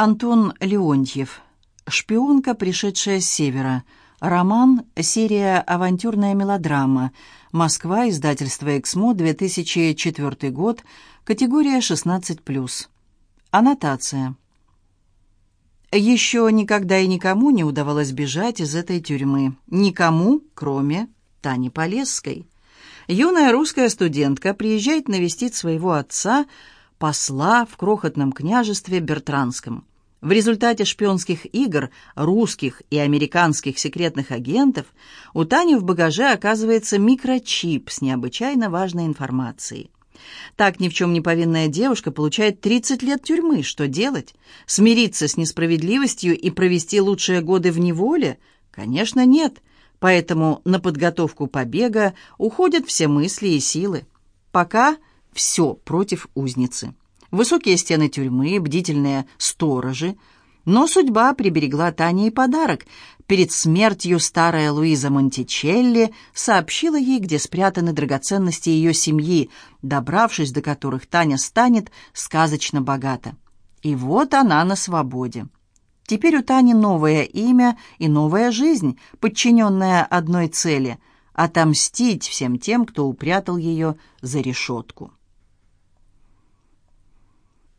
Антон Леонтьев. «Шпионка, пришедшая с севера». Роман, серия «Авантюрная мелодрама». Москва, издательство «Эксмо», 2004 год, категория 16+. Аннотация. Еще никогда и никому не удавалось бежать из этой тюрьмы. Никому, кроме Тани Полесской. Юная русская студентка приезжает навестить своего отца, посла в крохотном княжестве Бертранском. В результате шпионских игр русских и американских секретных агентов у Тани в багаже оказывается микрочип с необычайно важной информацией. Так ни в чем не повинная девушка получает 30 лет тюрьмы. Что делать? Смириться с несправедливостью и провести лучшие годы в неволе? Конечно, нет. Поэтому на подготовку побега уходят все мысли и силы. Пока все против узницы высокие стены тюрьмы, бдительные сторожи. Но судьба приберегла Тане и подарок. Перед смертью старая Луиза Монтичелли сообщила ей, где спрятаны драгоценности ее семьи, добравшись до которых Таня станет сказочно богата. И вот она на свободе. Теперь у Тани новое имя и новая жизнь, подчиненная одной цели — отомстить всем тем, кто упрятал ее за решетку.